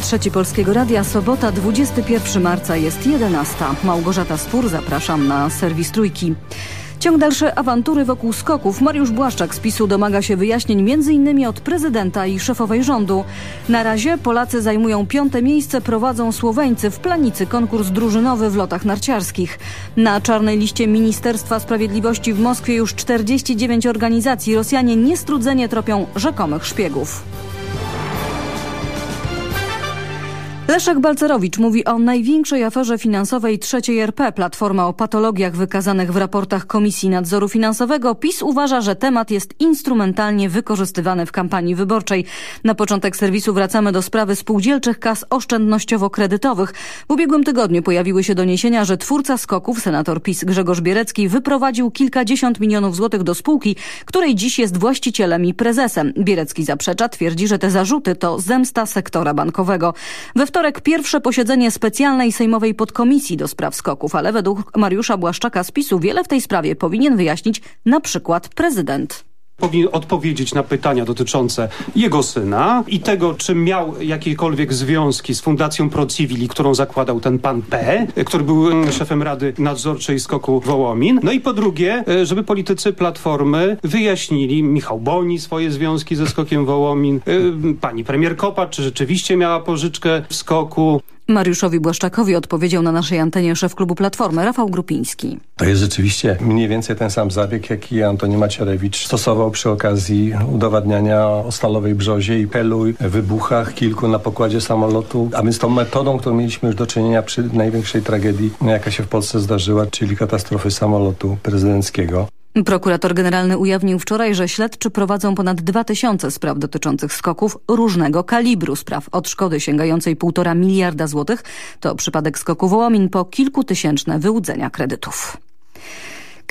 Trzeci Polskiego Radia, sobota 21 marca jest 11. Małgorzata Spór, zapraszam na serwis Trójki. Ciąg dalsze awantury wokół skoków. Mariusz Błaszczak z PiSu domaga się wyjaśnień m.in. od prezydenta i szefowej rządu. Na razie Polacy zajmują piąte miejsce, prowadzą Słoweńcy w planicy konkurs drużynowy w lotach narciarskich. Na czarnej liście Ministerstwa Sprawiedliwości w Moskwie już 49 organizacji. Rosjanie niestrudzenie tropią rzekomych szpiegów. Leszek Balcerowicz mówi o największej aferze finansowej trzeciej RP. Platforma o patologiach wykazanych w raportach Komisji Nadzoru Finansowego. PiS uważa, że temat jest instrumentalnie wykorzystywany w kampanii wyborczej. Na początek serwisu wracamy do sprawy spółdzielczych kas oszczędnościowo-kredytowych. W ubiegłym tygodniu pojawiły się doniesienia, że twórca skoków, senator PiS Grzegorz Bierecki, wyprowadził kilkadziesiąt milionów złotych do spółki, której dziś jest właścicielem i prezesem. Bierecki zaprzecza, twierdzi, że te zarzuty to zemsta sektora bankowego. We wtorek pierwsze posiedzenie specjalnej sejmowej podkomisji do spraw skoków, ale według Mariusza Błaszczaka z PiSu wiele w tej sprawie powinien wyjaśnić na przykład prezydent powinien odpowiedzieć na pytania dotyczące jego syna i tego, czy miał jakiekolwiek związki z Fundacją ProCivili, którą zakładał ten pan P., który był mm, szefem Rady Nadzorczej Skoku Wołomin. No i po drugie, e, żeby politycy Platformy wyjaśnili, Michał Boni swoje związki ze Skokiem Wołomin, e, pani premier Kopa, czy rzeczywiście miała pożyczkę w Skoku. Mariuszowi Błaszczakowi odpowiedział na naszej antenie szef klubu Platformy Rafał Grupiński. To jest rzeczywiście mniej więcej ten sam zabieg, jaki Antoni Macierewicz stosował przy okazji udowadniania o stalowej brzozie i pelu, wybuchach kilku na pokładzie samolotu, a więc tą metodą, którą mieliśmy już do czynienia przy największej tragedii, jaka się w Polsce zdarzyła, czyli katastrofy samolotu prezydenckiego. Prokurator generalny ujawnił wczoraj, że śledczy prowadzą ponad 2000 spraw dotyczących skoków różnego kalibru spraw od szkody sięgającej 1,5 miliarda złotych. To przypadek skoku Wołomin po kilkutysięczne wyłudzenia kredytów.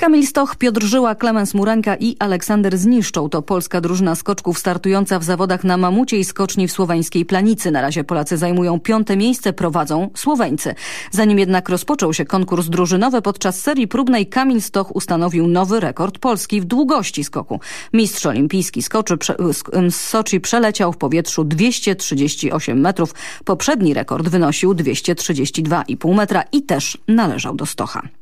Kamil Stoch, Piotr Żyła, Klemens Muranka i Aleksander Zniszczą to polska drużyna skoczków startująca w zawodach na mamucie i skoczni w słoweńskiej Planicy. Na razie Polacy zajmują piąte miejsce, prowadzą Słoweńcy. Zanim jednak rozpoczął się konkurs drużynowy, podczas serii próbnej Kamil Stoch ustanowił nowy rekord Polski w długości skoku. Mistrz olimpijski skoczy, z Soczi przeleciał w powietrzu 238 metrów. Poprzedni rekord wynosił 232,5 metra i też należał do Stocha.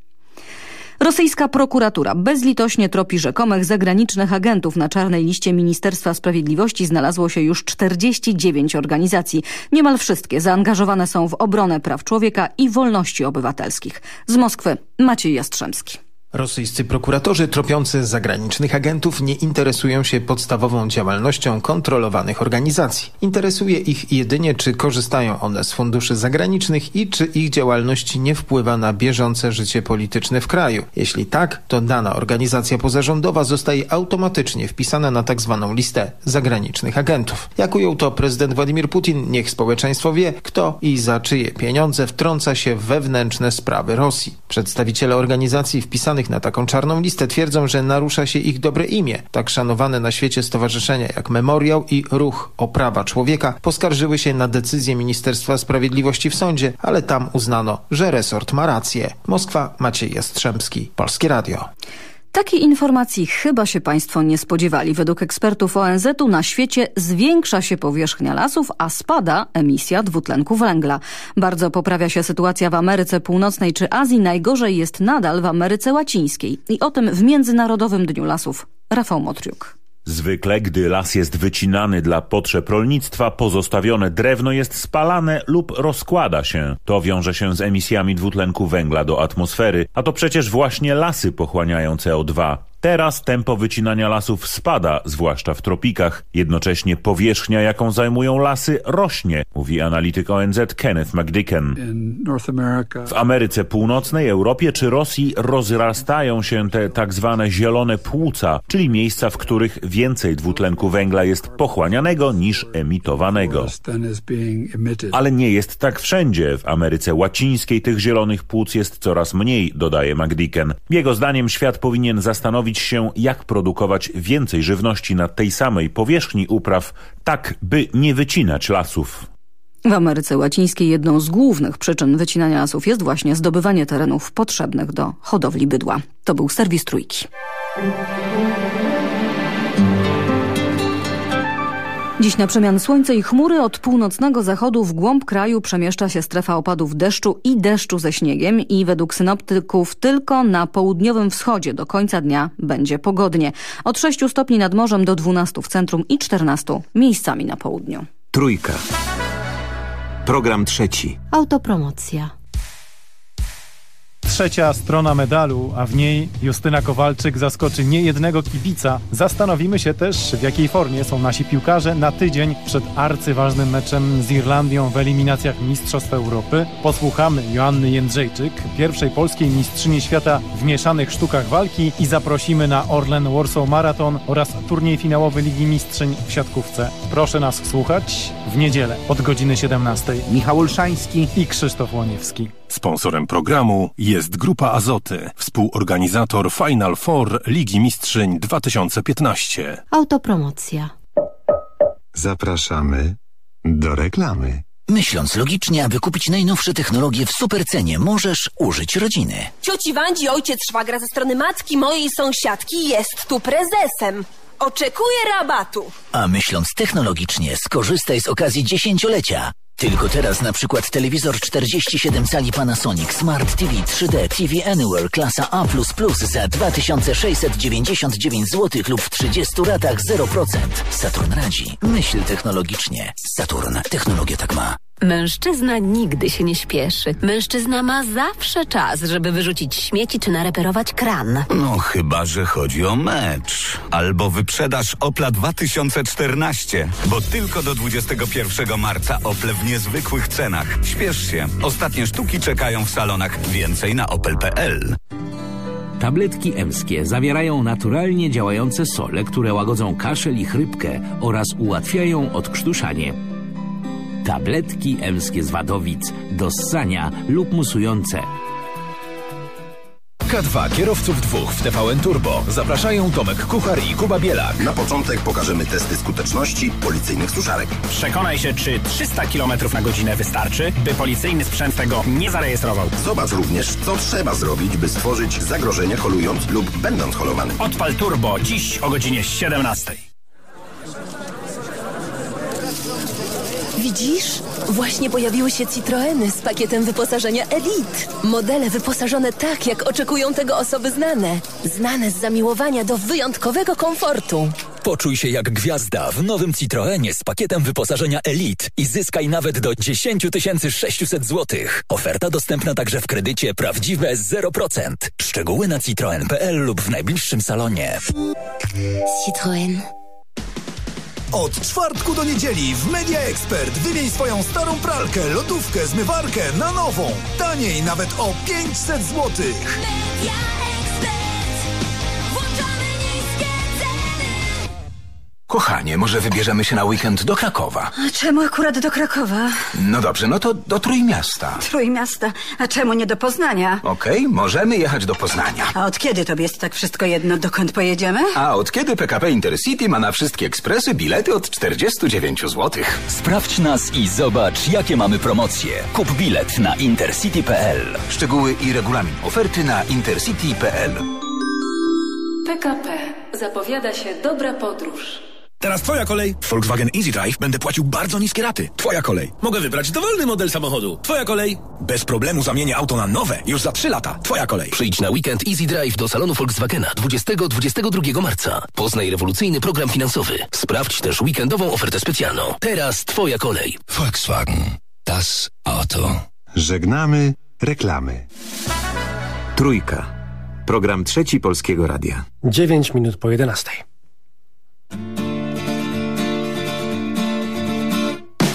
Rosyjska prokuratura bezlitośnie tropi rzekomych zagranicznych agentów. Na czarnej liście Ministerstwa Sprawiedliwości znalazło się już 49 organizacji. Niemal wszystkie zaangażowane są w obronę praw człowieka i wolności obywatelskich. Z Moskwy Maciej Jastrzębski. Rosyjscy prokuratorzy tropiący zagranicznych agentów nie interesują się podstawową działalnością kontrolowanych organizacji. Interesuje ich jedynie, czy korzystają one z funduszy zagranicznych i czy ich działalność nie wpływa na bieżące życie polityczne w kraju. Jeśli tak, to dana organizacja pozarządowa zostaje automatycznie wpisana na tzw. Tak listę zagranicznych agentów. Jak ujął to prezydent Władimir Putin, niech społeczeństwo wie, kto i za czyje pieniądze wtrąca się w wewnętrzne sprawy Rosji. Przedstawiciele organizacji wpisanych na taką czarną listę twierdzą, że narusza się ich dobre imię. Tak szanowane na świecie stowarzyszenia jak Memoriał i Ruch o Prawa Człowieka poskarżyły się na decyzję Ministerstwa Sprawiedliwości w sądzie, ale tam uznano, że resort ma rację. Moskwa, Maciej Jastrzębski, Polskie Radio. Takiej informacji chyba się Państwo nie spodziewali. Według ekspertów ONZ-u na świecie zwiększa się powierzchnia lasów, a spada emisja dwutlenku węgla. Bardzo poprawia się sytuacja w Ameryce Północnej czy Azji. Najgorzej jest nadal w Ameryce Łacińskiej. I o tym w Międzynarodowym Dniu Lasów. Rafał Motriuk. Zwykle, gdy las jest wycinany dla potrzeb rolnictwa, pozostawione drewno jest spalane lub rozkłada się. To wiąże się z emisjami dwutlenku węgla do atmosfery, a to przecież właśnie lasy pochłaniają CO2. Teraz tempo wycinania lasów spada, zwłaszcza w tropikach. Jednocześnie powierzchnia, jaką zajmują lasy, rośnie, mówi analityk ONZ Kenneth McDicken. W Ameryce Północnej, Europie czy Rosji rozrastają się te tak zwane zielone płuca, czyli miejsca, w których więcej dwutlenku węgla jest pochłanianego niż emitowanego. Ale nie jest tak wszędzie. W Ameryce Łacińskiej tych zielonych płuc jest coraz mniej, dodaje McDicken. Jego zdaniem świat powinien zastanowić zastanowić się, jak produkować więcej żywności na tej samej powierzchni upraw, tak by nie wycinać lasów. W Ameryce Łacińskiej jedną z głównych przyczyn wycinania lasów jest właśnie zdobywanie terenów potrzebnych do hodowli bydła. To był serwis Trójki. Dziś na przemian słońce i chmury od północnego zachodu w głąb kraju przemieszcza się strefa opadów deszczu i deszczu ze śniegiem i według synoptyków tylko na południowym wschodzie do końca dnia będzie pogodnie. Od 6 stopni nad morzem do 12 w centrum i 14 miejscami na południu. Trójka. Program trzeci. Autopromocja. Trzecia strona medalu, a w niej Justyna Kowalczyk zaskoczy niejednego kibica. Zastanowimy się też, w jakiej formie są nasi piłkarze na tydzień przed arcyważnym meczem z Irlandią w eliminacjach Mistrzostw Europy. Posłuchamy Joanny Jędrzejczyk, pierwszej polskiej mistrzyni świata w mieszanych sztukach walki i zaprosimy na Orlen Warsaw Marathon oraz turniej finałowy Ligi Mistrzyń w siatkówce. Proszę nas słuchać w niedzielę od godziny 17. Michał Olszański i Krzysztof Łoniewski. Sponsorem programu jest Grupa Azoty, współorganizator Final Four Ligi Mistrzyń 2015. Autopromocja. Zapraszamy do reklamy. Myśląc logicznie, aby kupić najnowsze technologie w supercenie, możesz użyć rodziny. Cioci Wandzi, ojciec szwagra ze strony matki mojej sąsiadki jest tu prezesem. Oczekuję rabatu. A myśląc technologicznie, skorzystaj z okazji dziesięciolecia. Tylko teraz na przykład telewizor 47 cali Panasonic Smart TV 3D TV Anywhere klasa A++ za 2699 zł lub w 30 ratach 0%. Saturn radzi. Myśl technologicznie. Saturn. Technologia tak ma. Mężczyzna nigdy się nie śpieszy. Mężczyzna ma zawsze czas, żeby wyrzucić śmieci czy nareperować kran. No chyba, że chodzi o mecz. Albo wyprzedaż Opla 2014. Bo tylko do 21 marca Ople w niezwykłych cenach. Śpiesz się. Ostatnie sztuki czekają w salonach. Więcej na opel.pl. Tabletki emskie zawierają naturalnie działające sole, które łagodzą kaszel i chrypkę oraz ułatwiają odkrztuszanie. Tabletki emskie z Wadowic, do ssania lub musujące. K2 kierowców dwóch w TVN Turbo. Zapraszają Tomek Kuchar i Kuba Bielak. Na początek pokażemy testy skuteczności policyjnych suszarek. Przekonaj się, czy 300 km na godzinę wystarczy, by policyjny sprzęt tego nie zarejestrował. Zobacz również, co trzeba zrobić, by stworzyć zagrożenie holując lub będąc holowanym. Odpal Turbo dziś o godzinie 17. Widzisz? Właśnie pojawiły się Citroeny z pakietem wyposażenia Elite. Modele wyposażone tak, jak oczekują tego osoby znane. Znane z zamiłowania do wyjątkowego komfortu. Poczuj się jak gwiazda w nowym Citroenie z pakietem wyposażenia Elite i zyskaj nawet do 10 600 zł. Oferta dostępna także w kredycie prawdziwe 0%. Szczegóły na citroen.pl lub w najbliższym salonie. Citroen. Od czwartku do niedzieli w Media Expert wymień swoją starą pralkę, lodówkę, zmywarkę na nową. Taniej nawet o 500 zł. Media Kochanie, może wybierzemy się na weekend do Krakowa? A czemu akurat do Krakowa? No dobrze, no to do Trójmiasta. Trójmiasta. A czemu nie do Poznania? Okej, okay, możemy jechać do Poznania. A od kiedy tobie jest tak wszystko jedno, dokąd pojedziemy? A od kiedy PKP Intercity ma na wszystkie ekspresy bilety od 49 zł. Sprawdź nas i zobacz, jakie mamy promocje. Kup bilet na intercity.pl. Szczegóły i regulamin oferty na intercity.pl. PKP. Zapowiada się dobra podróż. Teraz twoja kolej. W Volkswagen Easy Drive będę płacił bardzo niskie raty. Twoja kolej. Mogę wybrać dowolny model samochodu. Twoja kolej. Bez problemu zamienię auto na nowe już za 3 lata. Twoja kolej. Przyjdź na weekend Easy Drive do salonu Volkswagena 20-22 marca. Poznaj rewolucyjny program finansowy. Sprawdź też weekendową ofertę specjalną. Teraz twoja kolej. Volkswagen. Das Auto. Żegnamy reklamy. Trójka. Program trzeci Polskiego Radia. 9 minut po 11.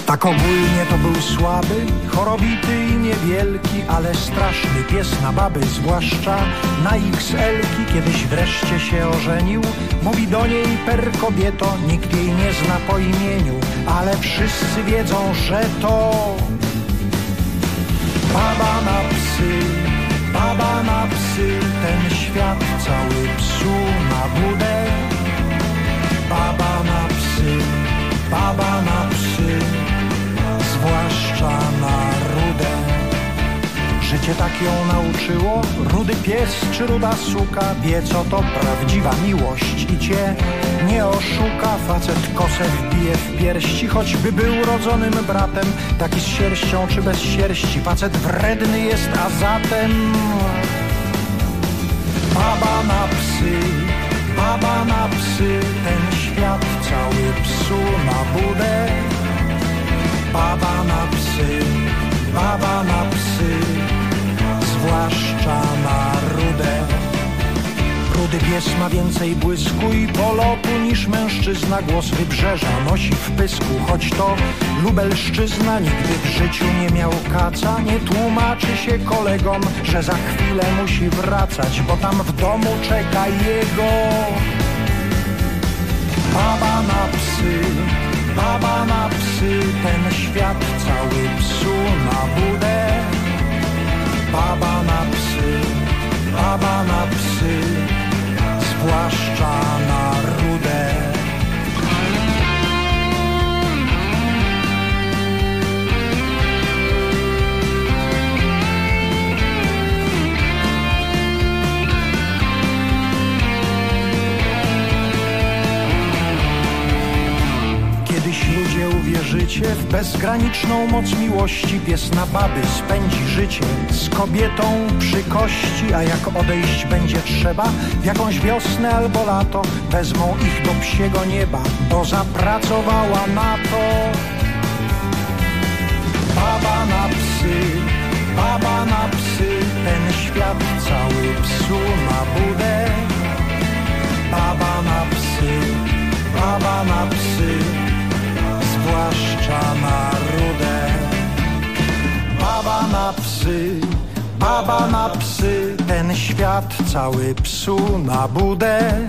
Tak ogólnie to był słaby, chorobity i niewielki, ale straszny pies na baby, zwłaszcza na XL-ki. Kiedyś wreszcie się ożenił, mówi do niej per kobieto, nikt jej nie zna po imieniu, ale wszyscy wiedzą, że to baba na psy, baba na psy, ten świat cały psu na budę. Baba na psy, baba na psy zwłaszcza na rudę. Życie tak ją nauczyło, rudy pies czy ruda suka wie co to prawdziwa miłość i cię nie oszuka, facet kosę wbije w pierści, choćby był rodzonym bratem, taki z sierścią czy bez sierści. Facet wredny jest, a zatem baba na psy, baba na psy, ten świat cały psu na budę. Baba na psy, baba na psy, zwłaszcza na rudę. Rudy pies ma więcej błysku i polotu niż mężczyzna. Głos wybrzeża nosi w pysku. Choć to lubelszczyzna nigdy w życiu nie miał kaca. Nie tłumaczy się kolegom, że za chwilę musi wracać Bo tam w domu czeka jego. Baba na psy, baba na psy Ten świat cały psu na budę Baba na psy, baba na psy zwłaszcza na rudę. Ludzie uwierzycie w bezgraniczną moc miłości Pies na baby spędzi życie z kobietą przy kości A jak odejść będzie trzeba? W jakąś wiosnę albo lato Wezmą ich do psiego nieba, bo zapracowała na to Baba na psy, baba na psy. Ten świat cały psu na budę. Baba na psy, baba na psy zwłaszcza na rudę. Baba na psy, baba na psy, ten świat cały psu na budę.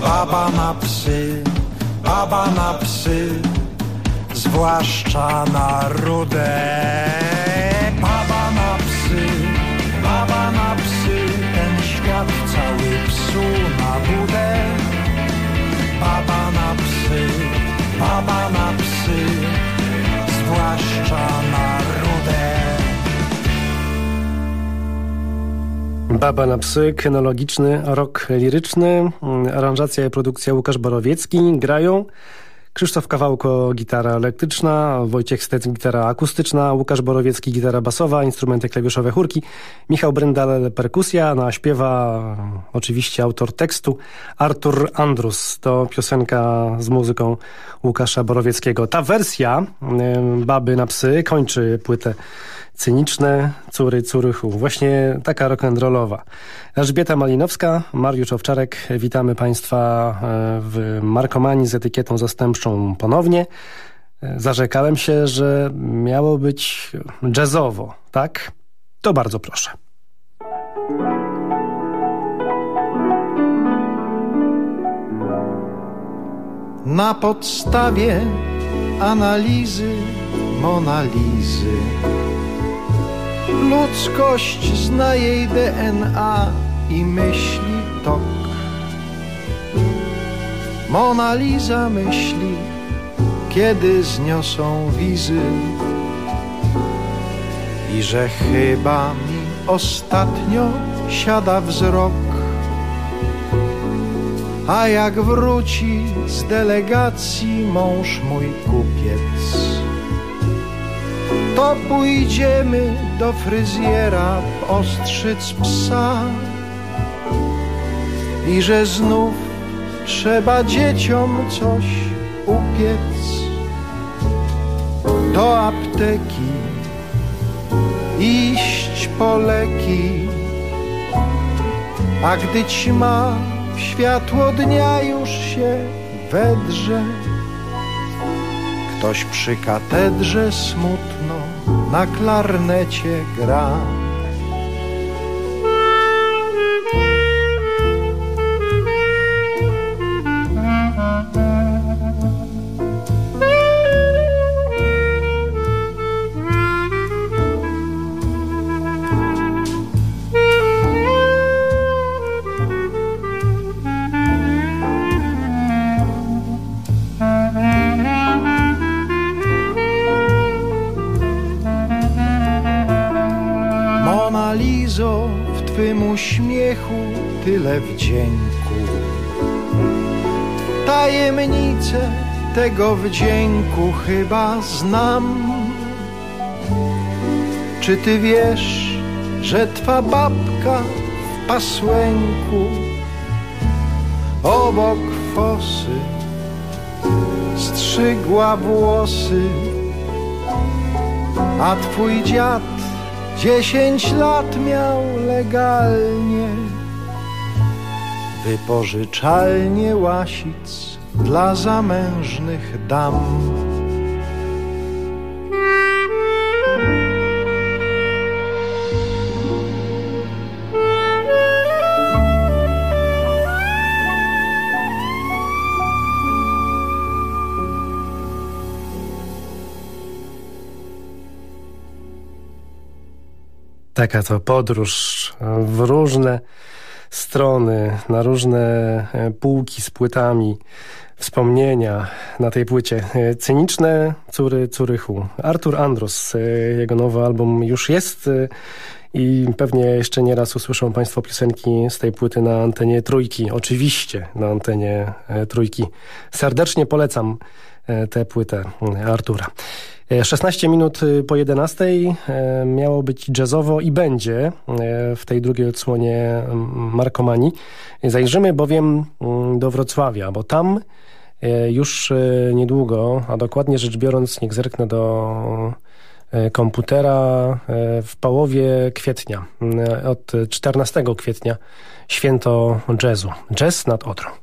Baba na psy, baba na psy, zwłaszcza na rudę. Baba na psy, zwłaszcza na rudę. Baba na psy, kynologiczny, rok liryczny, aranżacja i produkcja Łukasz Borowiecki grają. Krzysztof Kawałko, gitara elektryczna, Wojciech Stec, gitara akustyczna, Łukasz Borowiecki, gitara basowa, instrumenty klawiszowe chórki, Michał Bryndal, perkusja, no a śpiewa oczywiście autor tekstu Artur Andrus. To piosenka z muzyką Łukasza Borowieckiego. Ta wersja Baby na psy kończy płytę cyniczne Cury Curychu. Właśnie taka rock'n'rollowa. Elżbieta Malinowska, Mariusz Owczarek. Witamy Państwa w Markomanii z etykietą zastępczą ponownie. Zarzekałem się, że miało być jazzowo, tak? To bardzo proszę. Na podstawie analizy Monalizy Ludzkość zna jej DNA i myśli tok. Mona Lisa myśli, kiedy zniosą wizy i że chyba mi ostatnio siada wzrok. A jak wróci z delegacji mąż mój kupiec, to pójdziemy do fryzjera ostrzyc psa. I że znów trzeba dzieciom coś upiec do apteki iść po leki. A gdy ćma w światło dnia już się wedrze ktoś przy katedrze smutno na klarnecie gra. Tego wdzięku chyba znam. Czy ty wiesz, że twa babka w pasłęku obok fosy strzygła włosy, a twój dziad dziesięć lat miał legalnie wypożyczalnie łasic dla zamężnych dam. Taka to podróż w różne strony, na różne e, półki z płytami, wspomnienia na tej płycie. E, cyniczne Córy Curychu. Artur Andros, e, jego nowy album już jest i pewnie jeszcze nie raz usłyszą Państwo piosenki z tej płyty na antenie Trójki. Oczywiście na antenie Trójki. Serdecznie polecam tę płytę Artura. 16 minut y, po 11 y, miało być jazzowo i będzie y, w tej drugiej odsłonie Markomani. Zajrzymy bowiem do Wrocławia, bo tam już niedługo, a dokładnie rzecz biorąc, niech zerknę do komputera w połowie kwietnia, od 14 kwietnia, święto jazzu. Jazz nad Odrą.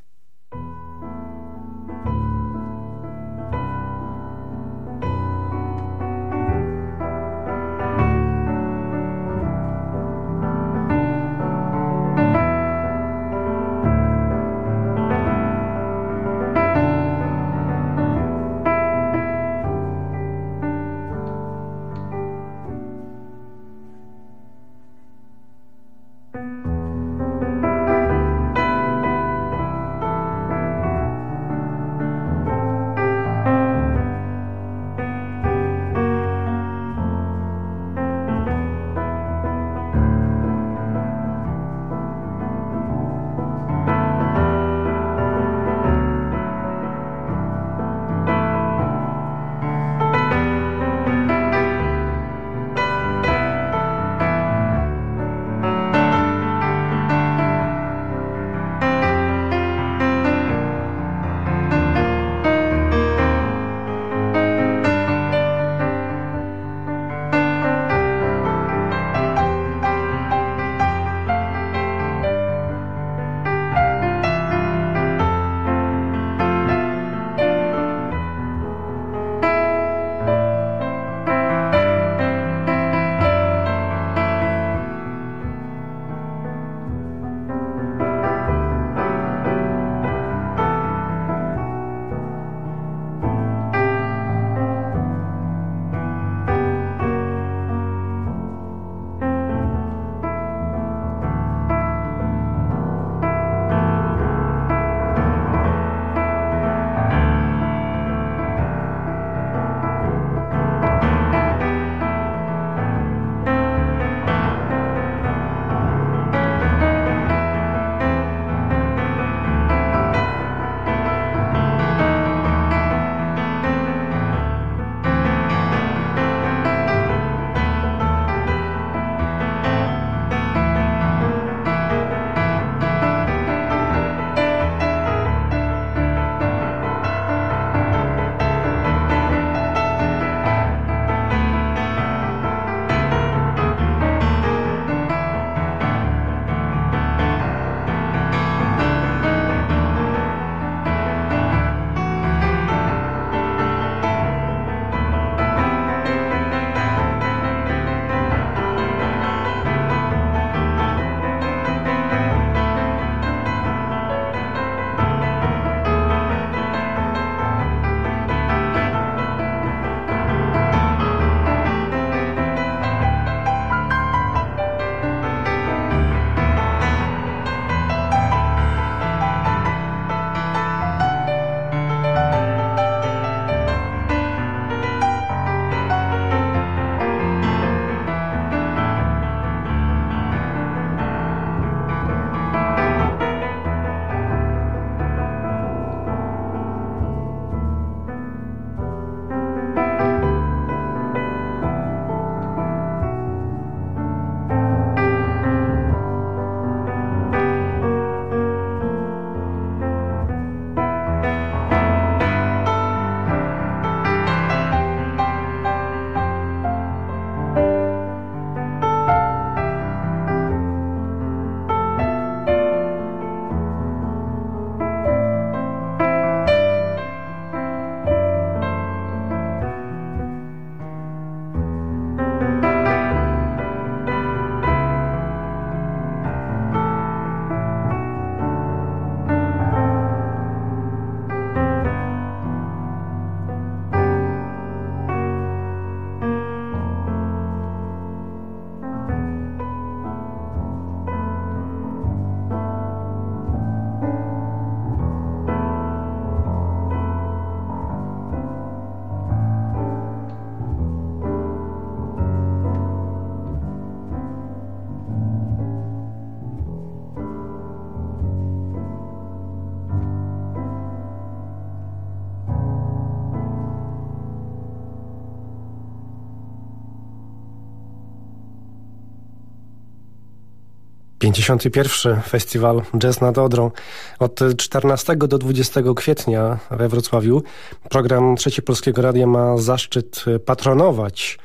51. Festiwal Jazz nad Odrą. Od 14 do 20 kwietnia we Wrocławiu program Trzeci Polskiego Radia ma zaszczyt patronować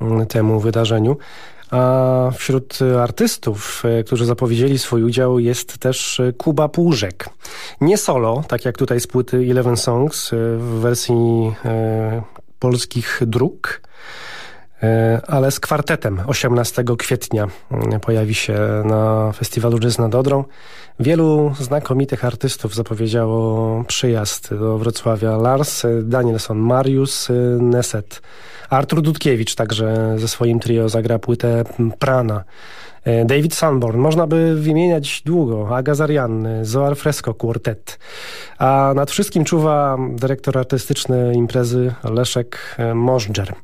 mm, temu wydarzeniu. A wśród artystów, e, którzy zapowiedzieli swój udział jest też Kuba Płużek. Nie solo, tak jak tutaj z płyty Eleven Songs e, w wersji e, polskich dróg, ale z kwartetem 18 kwietnia mm, pojawi się na festiwalu Jazz nad Odrą. Wielu znakomitych artystów zapowiedziało przyjazd do Wrocławia. Lars Danielson, Mariusz Neset, Artur Dudkiewicz także ze swoim trio zagra płytę Prana. E, David Sanborn, można by wymieniać długo, Aga Zarian, Zoar Fresco Quartet, a nad wszystkim czuwa dyrektor artystyczny imprezy Leszek e, Możdżer.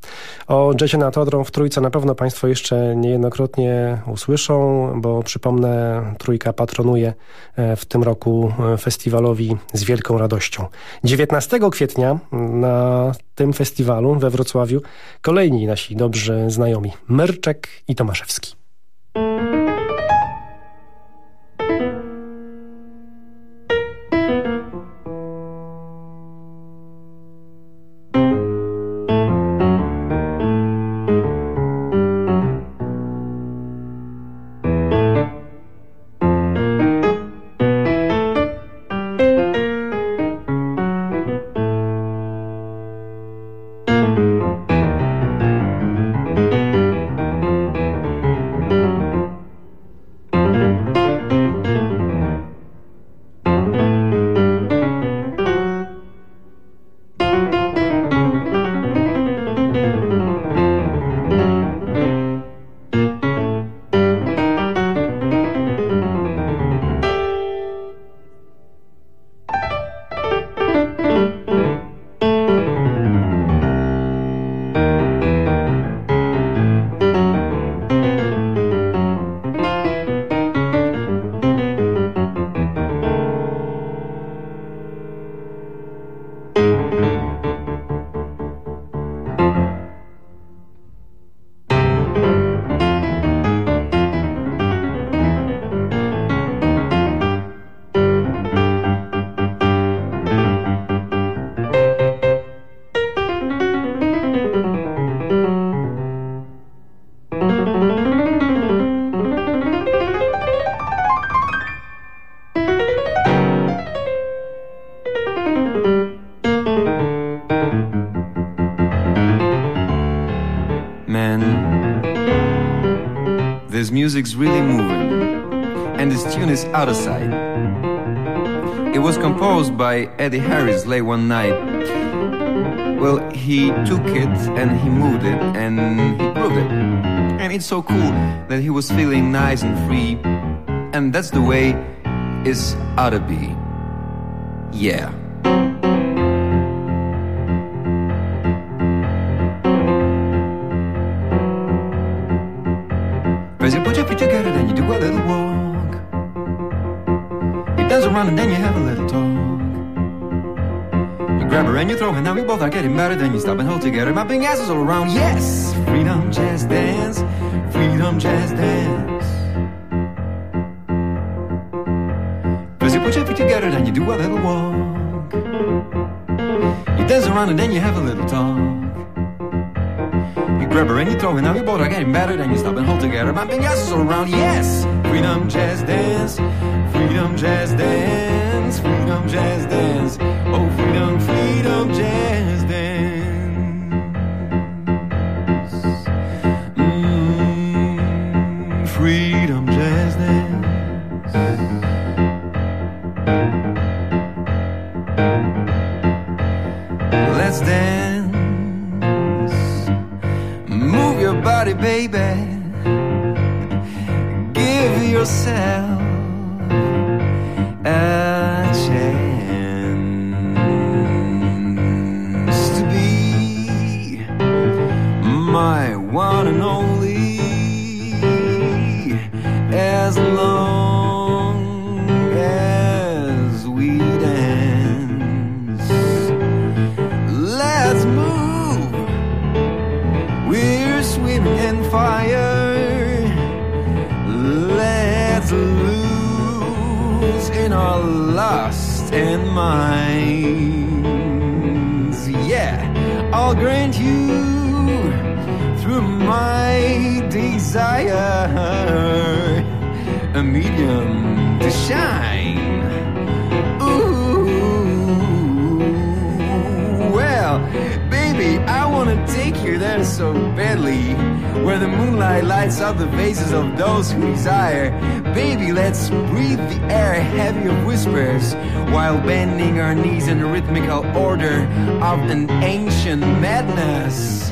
O jazzie nad Odrą w Trójce na pewno Państwo jeszcze niejednokrotnie usłyszą, bo przypomnę, Trójka patronuje e, w tym roku festiwalowi z wielką radością. 19 kwietnia na tym festiwalu we Wrocławiu kolejni nasi dobrzy znajomi Myrczek i Tomaszewski. Thank you. It was composed by Eddie Harris late one night. Well, he took it and he moved it and he grooved it. And it's so cool that he was feeling nice and free. And that's the way it's ought to be. Yeah. Both are getting better, then you stop and hold together. Big asses all around. Yes, freedom jazz dance, freedom jazz dance. First you put your feet together, then you do a little walk. You dance around and then you have a little talk. You grab her and you throw her. Now you both are getting better, then you stop and hold together. My asses all around. Yes, freedom jazz dance, freedom jazz dance, freedom jazz dance. Oh, freedom, freedom jazz to lose in our lust and minds. Yeah, I'll grant you through my desire a medium to shine. Ooh, well, I wanna take you there so badly, where the moonlight lights up the faces of those who desire. Baby, let's breathe the air heavy of whispers, while bending our knees in rhythmical order of an ancient madness.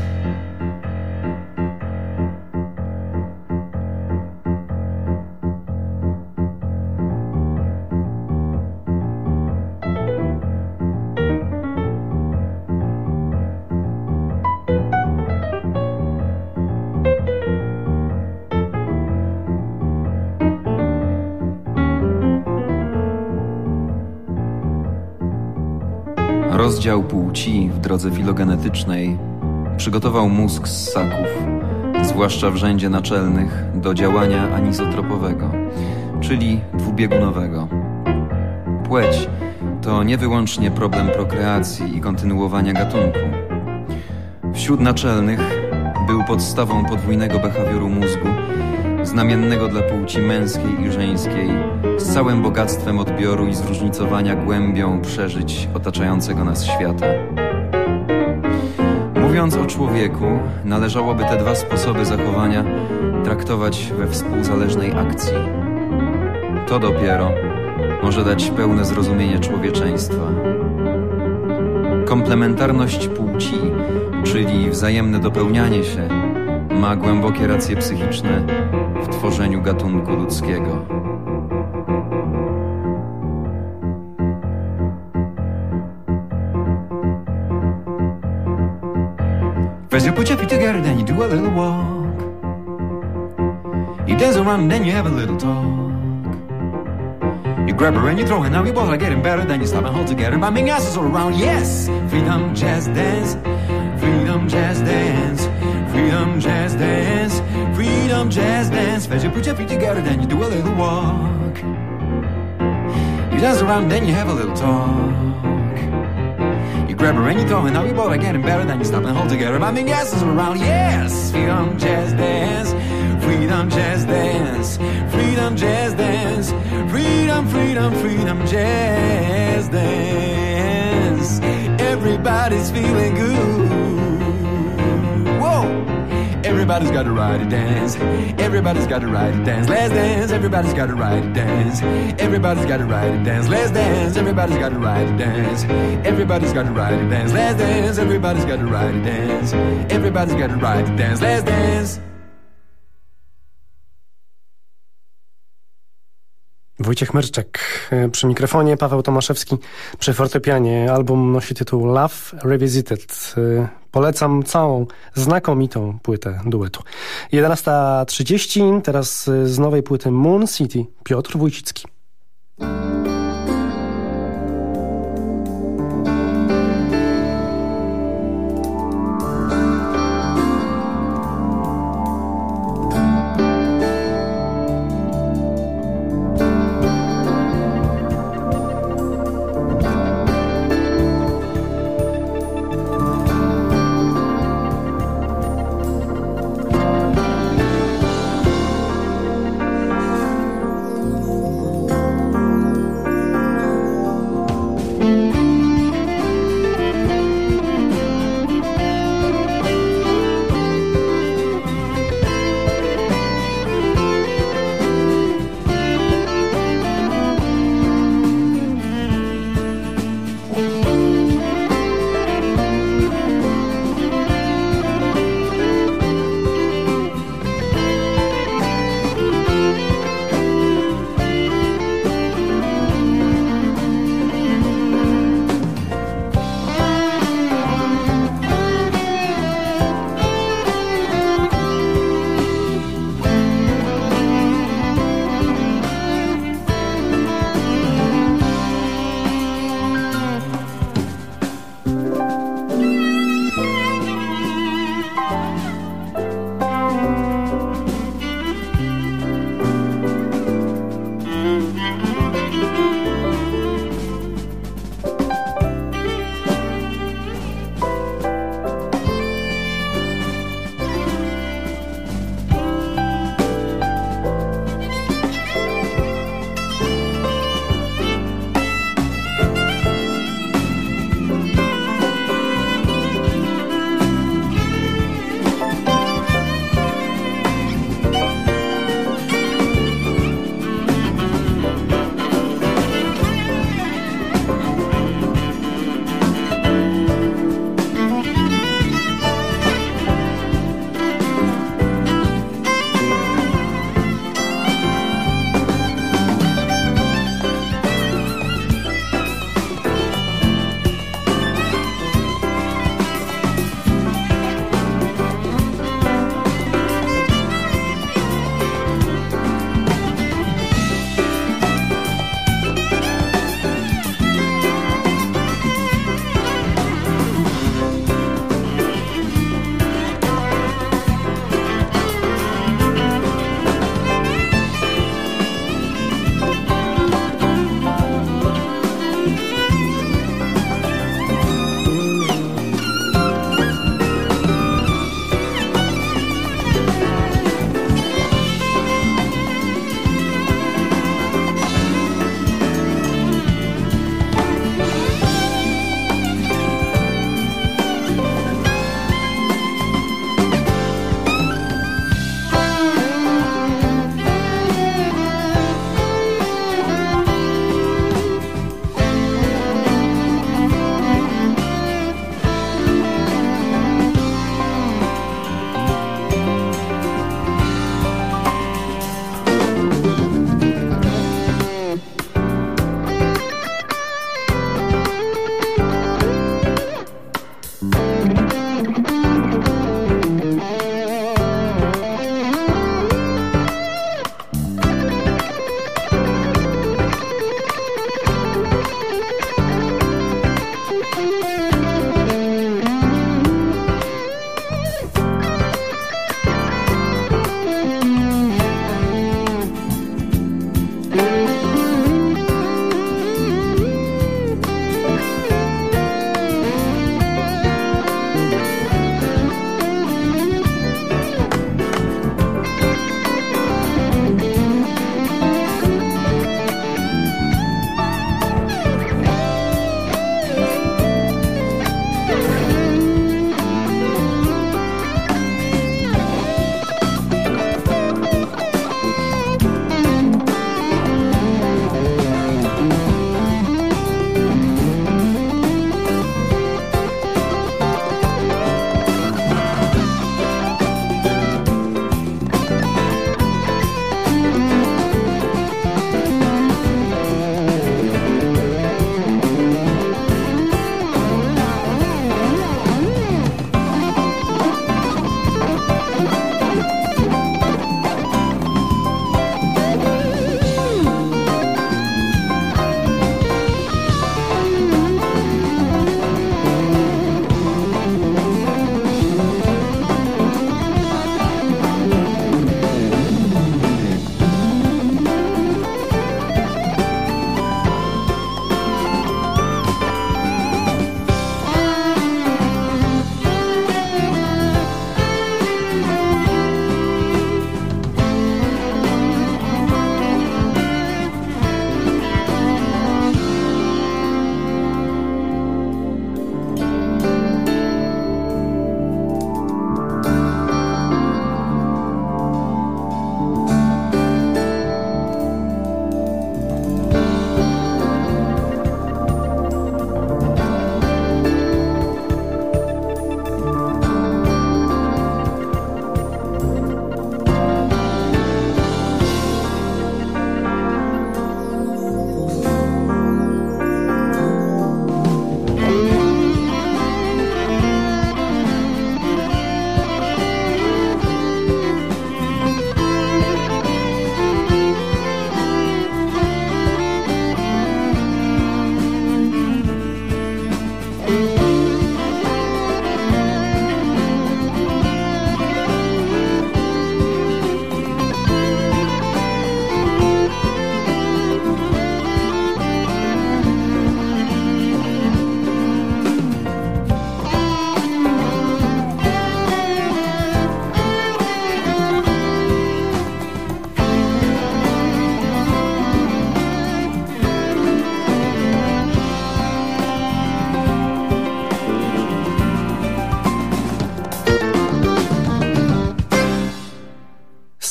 Rozdział płci w drodze filogenetycznej przygotował mózg z ssaków, zwłaszcza w rzędzie naczelnych, do działania anisotropowego, czyli dwubiegunowego. Płeć to nie wyłącznie problem prokreacji i kontynuowania gatunku. Wśród naczelnych był podstawą podwójnego behawioru mózgu, znamiennego dla płci męskiej i żeńskiej, z całym bogactwem odbioru i zróżnicowania głębią przeżyć otaczającego nas świata. Mówiąc o człowieku, należałoby te dwa sposoby zachowania traktować we współzależnej akcji. To dopiero może dać pełne zrozumienie człowieczeństwa. Komplementarność płci, czyli wzajemne dopełnianie się, ma głębokie racje psychiczne w tworzeniu gatunku ludzkiego. Put your feet together, then you do a little walk. You dance around, and then you have a little talk. You grab her and you throw her, now you both are getting better, then you stop and hold together, bumping asses all around. Yes, freedom jazz dance, freedom jazz dance, freedom jazz dance, freedom jazz dance. First you put your feet together, then you do a little walk. You dance around, then you have a little talk. You grab her and you throw her, now you both are getting better, then you stop and hold together, My bumping asses all around. Yes, freedom jazz dance, freedom jazz dance, freedom jazz dance, freedom, freedom, freedom jazz dance. Everybody's feeling good. Everybody's got a right to dance. Everybody's got a right to dance. Let's dance. Everybody's got a right to dance. Everybody's got a right to dance. Let's dance. Everybody's got a right to dance. Everybody's got a right to dance. Let's dance. Everybody's got a right to dance. Everybody's got a right to dance. Let's dance. Wojciech Myrczek e, przy mikrofonie, Paweł Tomaszewski przy fortepianie. Album nosi tytuł Love Revisited. Polecam całą znakomitą płytę duetu. 11.30, teraz z nowej płyty Moon City, Piotr Wójcicki.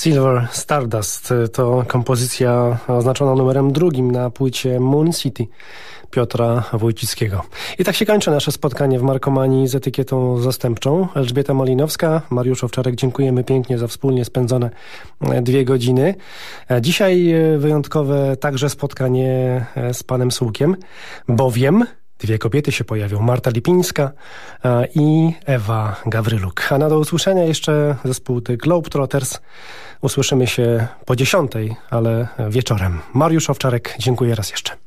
Silver Stardust to kompozycja oznaczona numerem drugim na płycie Moon City Piotra Wójcickiego. I tak się kończy nasze spotkanie w Markomanii z etykietą zastępczą. Elżbieta Malinowska, Mariusz Owczarek, dziękujemy pięknie za wspólnie spędzone dwie godziny. Dzisiaj wyjątkowe także spotkanie z panem Sułkiem, bowiem Dwie kobiety się pojawią, Marta Lipińska i Ewa Gawryluk. A na do usłyszenia jeszcze zespół The Globetrotters. Usłyszymy się po dziesiątej, ale wieczorem. Mariusz Owczarek, dziękuję raz jeszcze.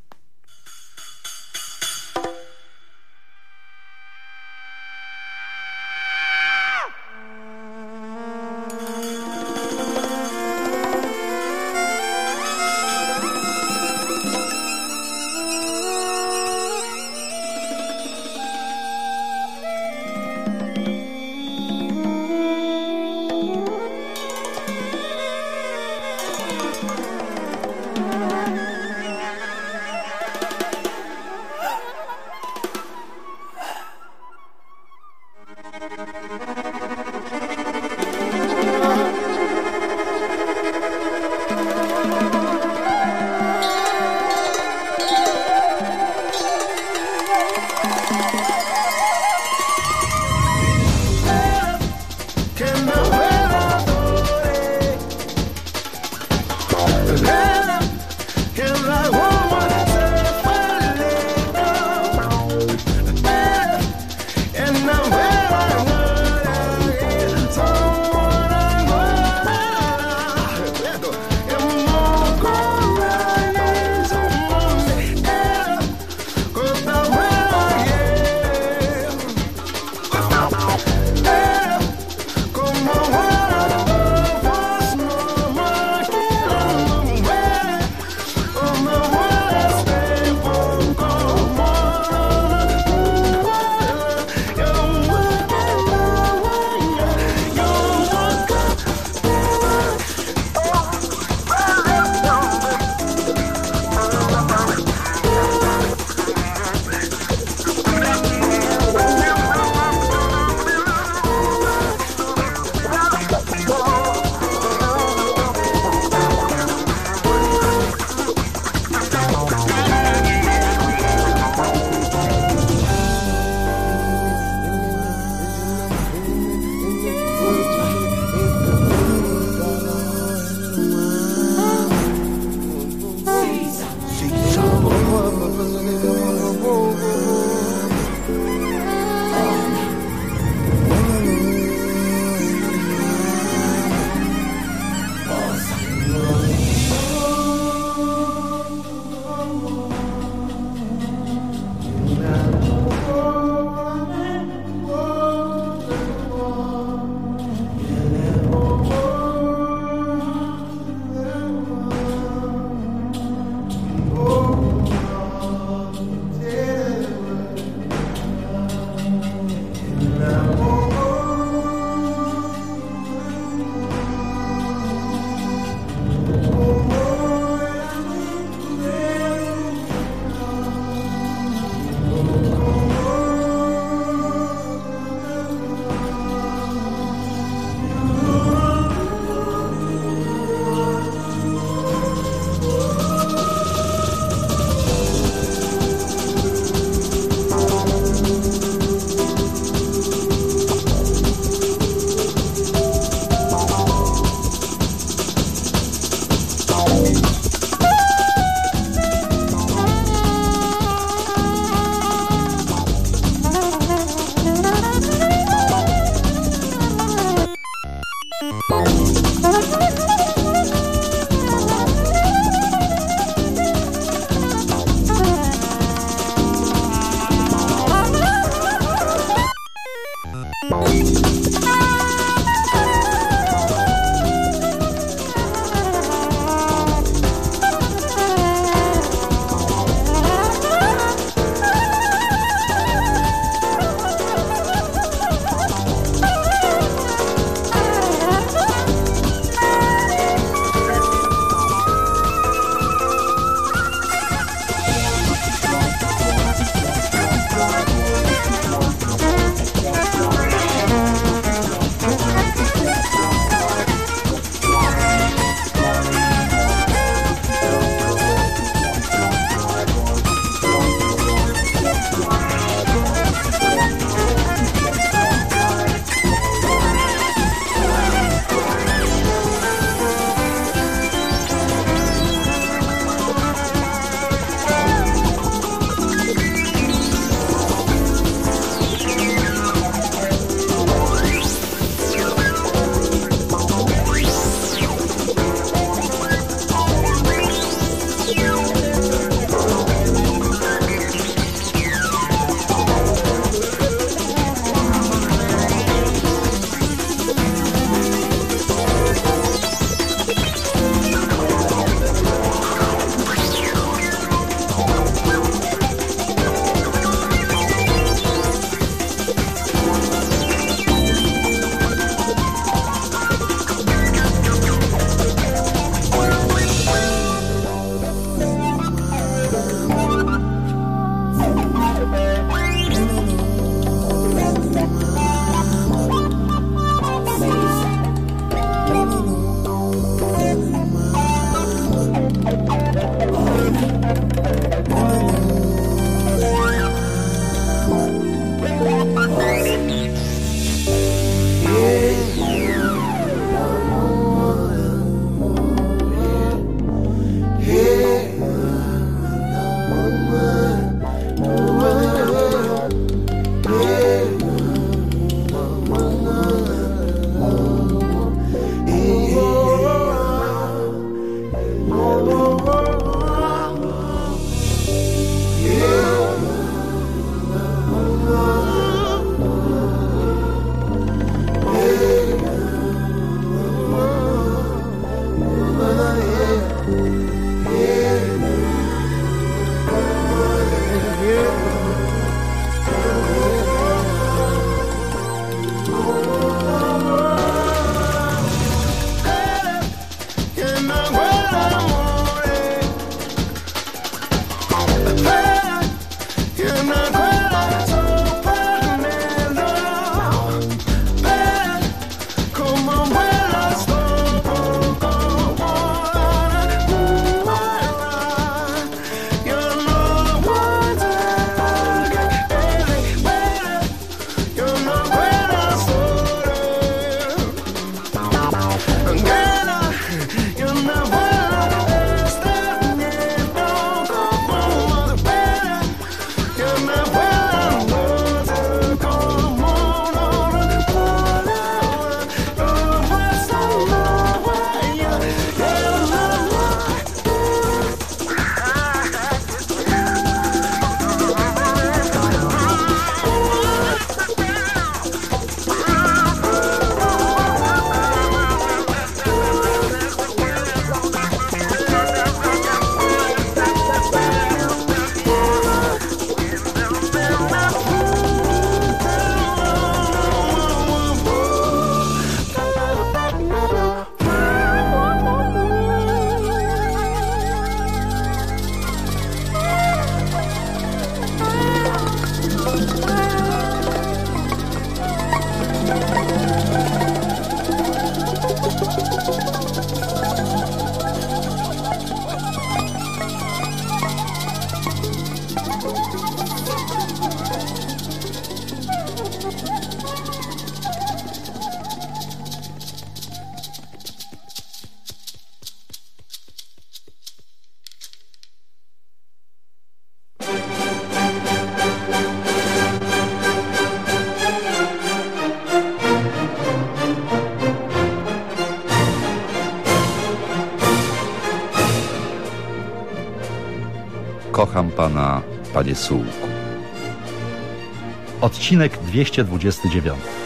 Odcinek 229.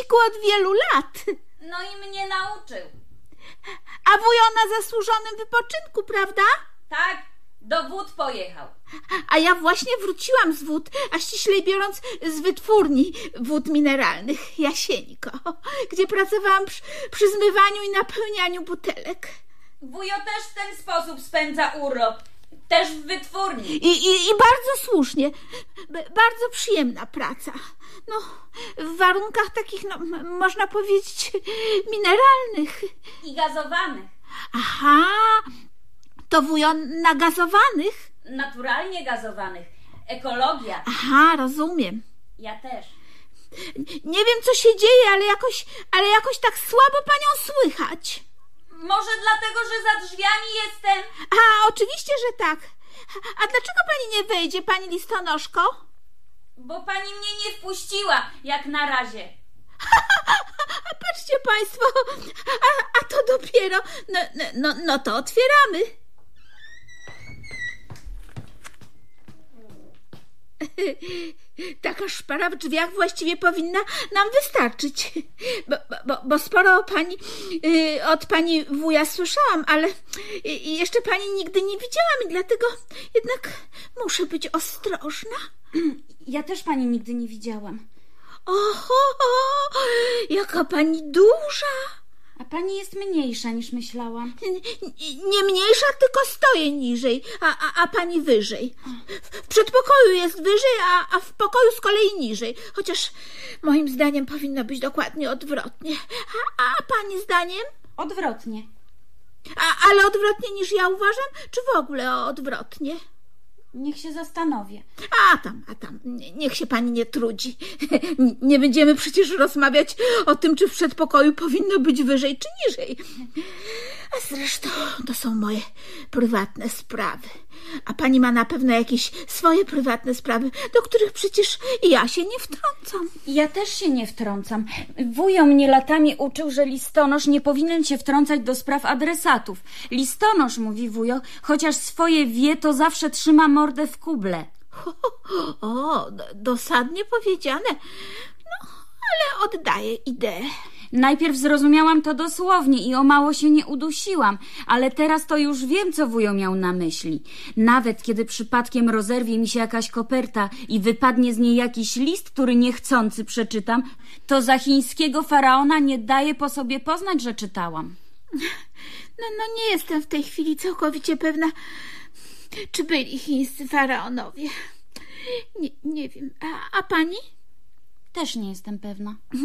żarciku od wielu lat. No i mnie nauczył. A wujo na zasłużonym wypoczynku, prawda? Tak, do wód pojechał. A ja właśnie wróciłam z wód, a ściślej biorąc z wytwórni wód mineralnych Jasieńko, gdzie pracowałam przy, przy zmywaniu i napełnianiu butelek. Wujo też w ten sposób spędza urlop. Też w wytwórni. I, i, i bardzo słusznie. Bardzo przyjemna praca. No, w warunkach takich, no, można powiedzieć, mineralnych. I gazowanych. Aha, to wujo nagazowanych? Naturalnie gazowanych. Ekologia. Aha, rozumiem. Ja też. Nie wiem, co się dzieje, ale jakoś, ale jakoś tak słabo panią słychać. Może dlatego, że za drzwiami jestem? A, oczywiście, że tak. A dlaczego pani nie wejdzie, pani listonoszko? Bo pani mnie nie wpuściła, jak na razie. A patrzcie państwo, a, a to dopiero. No, no, no, no to otwieramy. Taka szpara w drzwiach właściwie powinna nam wystarczyć. Bo, bo, bo sporo pani, y, od pani wuja słyszałam, ale jeszcze pani nigdy nie widziałam i dlatego jednak muszę być ostrożna. Ja też pani nigdy nie widziałam. Oho, jaka pani duża. A pani jest mniejsza niż myślałam. Nie mniejsza, tylko stoję niżej, a, a, a pani wyżej. W przedpokoju jest wyżej, a, a w pokoju z kolei niżej. Chociaż moim zdaniem powinno być dokładnie odwrotnie. A, a pani zdaniem? Odwrotnie. A, ale odwrotnie niż ja uważam, czy w ogóle odwrotnie? Niech się zastanowię. A tam, a tam, nie- niech się pani nie trudzi. Nie będziemy przecież rozmawiać o tym, czy w przedpokoju powinno być wyżej, czy niżej. A zresztą to są moje prywatne sprawy. A pani ma na pewno jakieś swoje prywatne sprawy, do których przecież ja się nie wtrącam. Ja też się nie wtrącam. Wujo mnie latami uczył, że listonosz nie powinien się wtrącać do spraw adresatów. Listonosz, mówi wujo, chociaż swoje wie, to zawsze trzyma mordę w kuble. O, d- dosadnie powiedziane. No, ale oddaję ideę. Najpierw zrozumiałam to dosłownie i o mało się nie udusiłam, ale teraz to już wiem, co wujo miał na myśli. Nawet kiedy przypadkiem rozerwie mi się jakaś koperta i wypadnie z niej jakiś list, który niechcący przeczytam, to za chińskiego faraona nie daje po sobie poznać, że czytałam. No, no nie jestem w tej chwili całkowicie pewna, czy byli chińscy faraonowie. Nie, nie wiem. A, a pani? Też nie jestem pewna.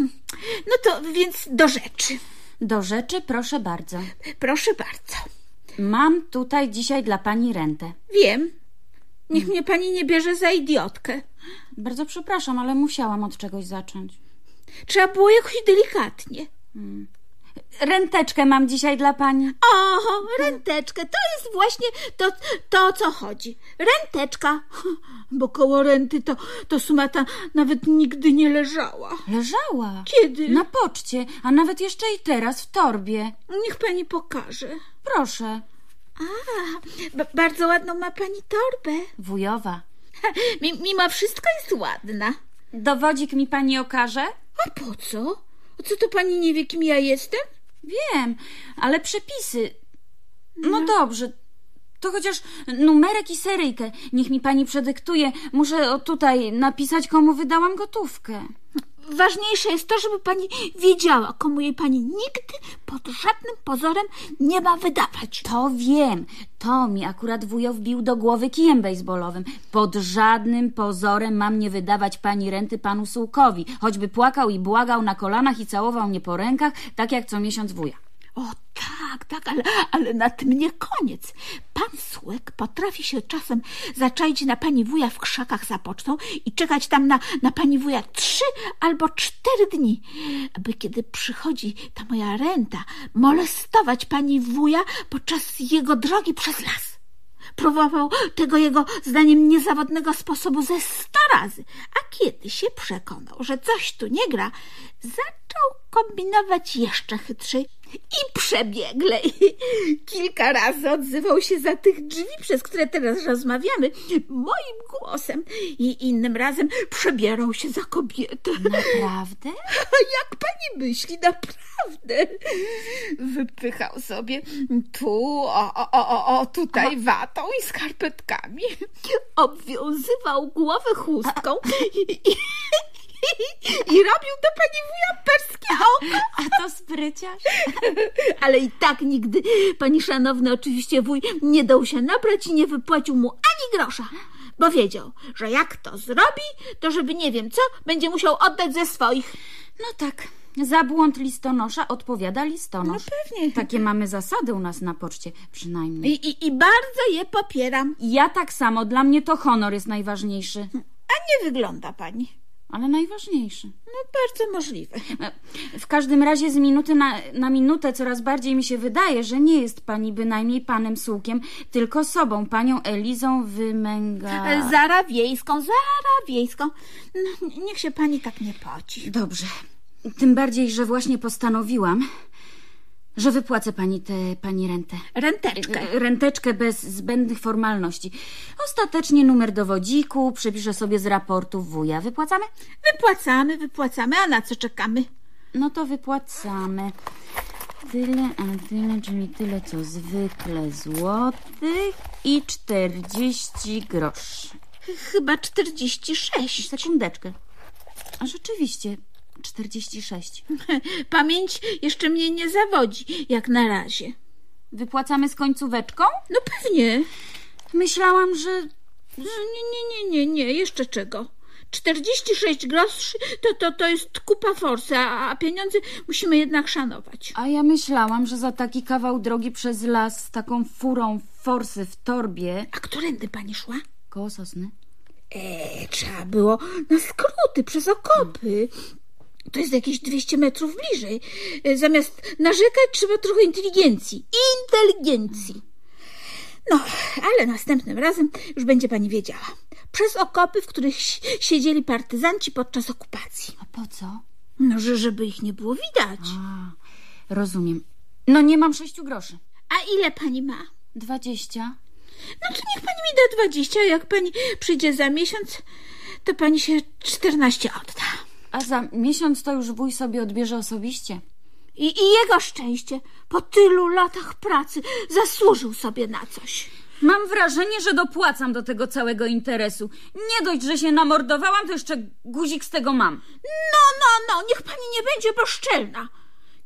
No to więc do rzeczy. Do rzeczy proszę bardzo. Proszę bardzo. Mam tutaj dzisiaj dla pani rentę. Wiem. Niech mnie pani nie bierze za idiotkę. Bardzo przepraszam, ale musiałam od czegoś zacząć. Trzeba było jakoś delikatnie. Renteczkę mam dzisiaj dla pani. O, renteczkę, to jest właśnie to, to o co chodzi. Renteczka, bo koło renty to, to suma ta nawet nigdy nie leżała. Leżała. Kiedy? Na poczcie, a nawet jeszcze i teraz w torbie. Niech pani pokaże. Proszę. A, bardzo ładną ma pani torbę. Wujowa. Mi- mimo wszystko jest ładna. Dowodzik mi pani okaże? A po co? A co to pani nie wie, kim ja jestem? Wiem, ale przepisy. No, dobrze. To chociaż numerek i seryjkę. Niech mi pani przedyktuje. Muszę o tutaj napisać, komu wydałam gotówkę. Ważniejsze jest to, żeby pani wiedziała, komu jej pani nigdy pod żadnym pozorem nie ma wydawać. To wiem. To mi akurat wujo wbił do głowy kijem baseballowym. Pod żadnym pozorem mam nie wydawać pani renty panu Sułkowi, choćby płakał i błagał na kolanach i całował mnie po rękach, tak jak co miesiąc wuja. O tak, tak, ale, ale na tym nie koniec. Pan Sułek potrafi się czasem zaczaić na pani wuja w krzakach za pocztą i czekać tam na, na pani wuja trzy albo cztery dni, aby kiedy przychodzi ta moja renta, molestować pani wuja podczas jego drogi przez las. Próbował tego jego zdaniem niezawodnego sposobu ze sto razy, a kiedy się przekonał, że coś tu nie gra, zaczął kombinować jeszcze chytrzej i przebieglej. Kilka razy odzywał się za tych drzwi, przez które teraz rozmawiamy, moim głosem i innym razem przebierał się za kobietę. Naprawdę? Jak pani myśli, naprawdę? Wypychał sobie tu, o, o, o, o tutaj watą i skarpetkami. Obwiązywał głowę chustką i, i, i robił do pani wuja perskie oko. A to spryciarz? Ale i tak nigdy pani szanowny oczywiście wuj nie dał się nabrać i nie wypłacił mu ani grosza. Bo wiedział, że jak to zrobi, to żeby nie wiem co, będzie musiał oddać ze swoich. No tak, za błąd listonosza odpowiada listonosz. No pewnie. Takie mamy zasady u nas na poczcie, przynajmniej. I, i, I bardzo je popieram. Ja tak samo, dla mnie to honor jest najważniejszy. A nie wygląda pani. Ale najważniejszy. No bardzo możliwe. W każdym razie z minuty na, na minutę coraz bardziej mi się wydaje, że nie jest pani bynajmniej panem Sułkiem, tylko sobą, panią Elizą Wymęga... Zara wiejską, Zara wiejską. No, niech się pani tak nie poci. Dobrze. Tym bardziej, że właśnie postanowiłam, że wypłacę pani tę pani rentę. Renteczkę. Renteczkę bez zbędnych formalności. Ostatecznie numer dowodziku, przepiszę sobie z raportu wuja. Wypłacamy? Wypłacamy, wypłacamy. A na co czekamy? No to wypłacamy. Tyle, a tyle, czyli tyle co zwykle złotych i 40 groszy. Chyba 46. Sekundeczkę. A rzeczywiście, 46. Pamięć jeszcze mnie nie zawodzi, jak na razie. Wypłacamy z końcóweczką? No pewnie. Myślałam, że... że... Nie, nie, nie, nie, nie, jeszcze czego. 46 groszy to, to, to jest kupa forsy, a, a pieniądze musimy jednak szanować. A ja myślałam, że za taki kawał drogi przez las z taką furą forsy w torbie... A którędy pani szła? Koło sosny. Eee, trzeba było na skróty, przez okopy. To jest jakieś 200 metrów bliżej. Zamiast narzekać, trzeba trochę inteligencji. Inteligencji. No, ale następnym razem już będzie pani wiedziała. Przez okopy, w których siedzieli partyzanci podczas okupacji. A po co? No, że żeby ich nie było widać. A, rozumiem. No nie mam sześciu groszy. A ile pani ma? Dwadzieścia. No to niech pani mi da dwadzieścia, a jak pani przyjdzie za miesiąc, to pani się czternaście odda. A za miesiąc to już wuj sobie odbierze osobiście. I, I jego szczęście po tylu latach pracy zasłużył sobie na coś. Mam wrażenie, że dopłacam do tego całego interesu. Nie dość, że się namordowałam, to jeszcze guzik z tego mam. No, no, no, niech pani nie będzie bezczelna.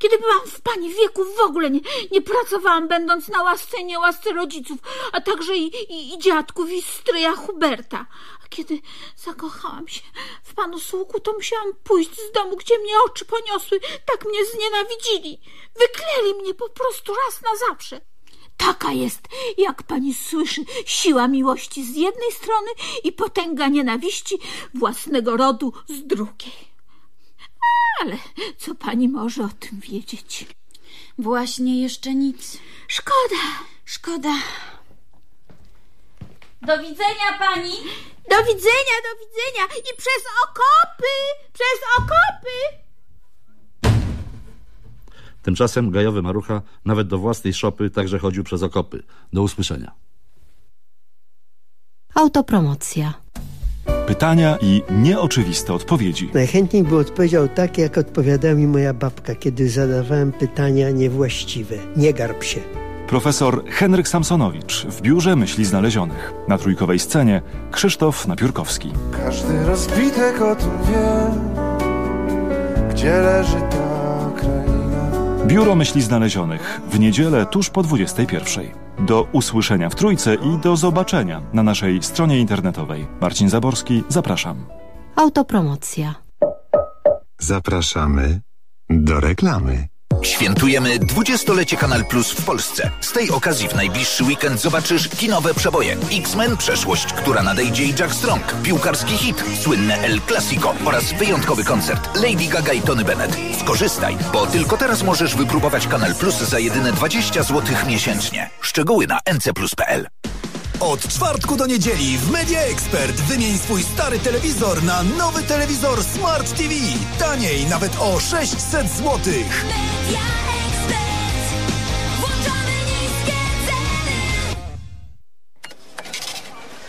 Kiedy byłam w pani wieku, w ogóle nie, nie pracowałam, będąc na łasce i niełasce rodziców, a także i, i, i dziadków, i stryja Huberta. A kiedy zakochałam się w panu Słuku, to musiałam pójść z domu, gdzie mnie oczy poniosły. Tak mnie znienawidzili. Wyklęli mnie po prostu raz na zawsze. Taka jest, jak pani słyszy, siła miłości z jednej strony i potęga nienawiści własnego rodu z drugiej. Ale co pani może o tym wiedzieć? Właśnie jeszcze nic. Szkoda. Szkoda. Do widzenia pani. Do widzenia, do widzenia. I przez okopy, przez okopy. Tymczasem gajowy Marucha nawet do własnej szopy także chodził przez okopy. Do usłyszenia. Autopromocja. Pytania i nieoczywiste odpowiedzi. Najchętniej by odpowiedział tak, jak odpowiadała mi moja babka, kiedy zadawałem pytania niewłaściwe. Nie garb się. Profesor Henryk Samsonowicz w Biurze Myśli Znalezionych. Na trójkowej scenie Krzysztof Napiórkowski. Każdy rozbitek o tym wie gdzie leży ta kraina. Biuro Myśli Znalezionych w niedzielę tuż po 21. Do usłyszenia w Trójce i do zobaczenia na naszej stronie internetowej. Marcin Zaborski, zapraszam. Autopromocja. Zapraszamy do reklamy. Świętujemy 20-lecie Kanal Plus w Polsce. Z tej okazji w najbliższy weekend zobaczysz kinowe przeboje. X-Men Przeszłość, która nadejdzie i Jack Strong, piłkarski hit, słynne El Clasico oraz wyjątkowy koncert Lady Gaga i Tony Bennett. Skorzystaj, bo tylko teraz możesz wypróbować Kanal Plus za jedyne 20 zł miesięcznie. Szczegóły na ncplus.pl Od czwartku do niedzieli w Media Expert wymień swój stary telewizor na nowy telewizor Smart TV. Taniej nawet o 600 złotych.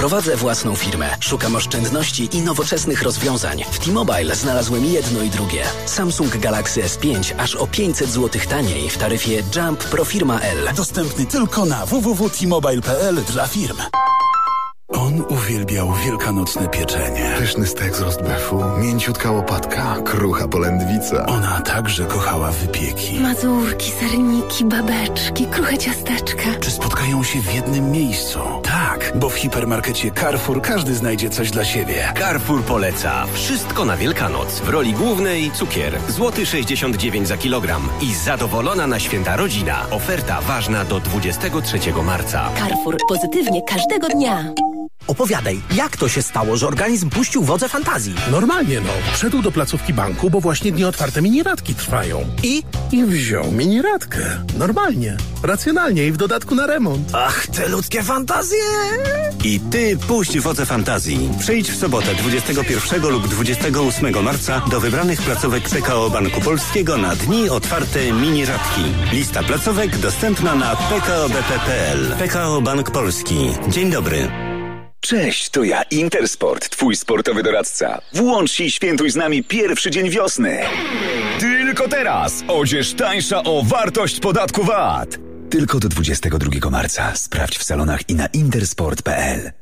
Prowadzę własną firmę. Szukam oszczędności i nowoczesnych rozwiązań. W T-Mobile znalazłem jedno i drugie. Samsung Galaxy S5 aż o 500 zł taniej w taryfie Jump Pro Firma L. Dostępny tylko na www.tmobile.pl dla firm. On uwielbiał wielkanocne pieczenie. Pyszny stek z rostbefu, mięciutka łopatka, krucha polędwica. Ona także kochała wypieki. Mazurki, serniki, babeczki, kruche ciasteczka. Czy spotkają się w jednym miejscu? Tak, bo w hipermarkecie Carrefour każdy znajdzie coś dla siebie. Carrefour poleca wszystko na Wielkanoc. W roli głównej cukier, złoty 69 za kilogram i zadowolona na święta rodzina. Oferta ważna do 23 marca. Carrefour. Pozytywnie każdego dnia. Opowiadaj, jak to się stało, że organizm puścił wodze fantazji? Normalnie no. Wszedł do placówki banku, bo właśnie dni otwarte miniratki trwają. I? I wziął miniratkę. Normalnie. Racjonalnie i w dodatku na remont. Ach, te ludzkie fantazje! I ty puść wodze fantazji. Przyjdź w sobotę 21 lub 28 marca do wybranych placówek PKO Banku Polskiego na dni otwarte mini rzadki. Lista placówek dostępna na pkobp.pl. PKO Bank Polski. Dzień dobry. Cześć, to ja Intersport, twój sportowy doradca. Włącz się i świętuj z nami pierwszy dzień wiosny. Tylko teraz odzież tańsza o wartość podatku VAT. Tylko do 22 marca. Sprawdź w salonach i na intersport.pl.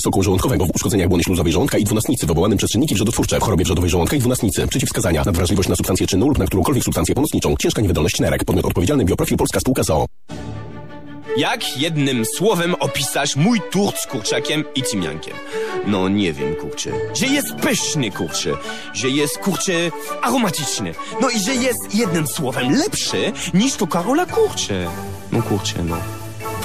soku żołądkowego, w uszkodzeniach błony śluzowej żołądka i dwunastnicy, wywołanym przez czynniki wrzodotwórcze, w chorobie wrzodowej żołądka i dwunastnicy, przeciwwskazania, nadwrażliwość na substancję czynną lub na którąkolwiek substancję pomocniczą, ciężka niewydolność nerek, podmiot odpowiedzialny Bioprofil Polska Spółka ZOO. Jak jednym słowem opisać mój tort z kurczakiem i tymiankiem? No nie wiem, kurczę. Że jest pyszny, kurczę. Że jest, kurczę, aromatyczny. No i że jest jednym słowem lepszy niż to Karola kurczę. No kurczę, no.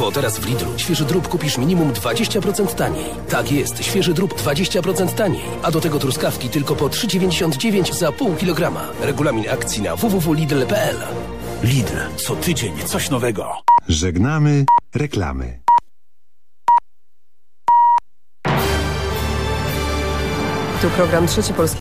Bo teraz w Lidlu świeży drób kupisz minimum 20% taniej. Tak jest, świeży drób 20% taniej. A do tego truskawki tylko po 3,99 za pół kilograma. Regulamin akcji na www.lidl.pl Lidl, co tydzień coś nowego. Żegnamy reklamy. Tu program Trzeci Polski.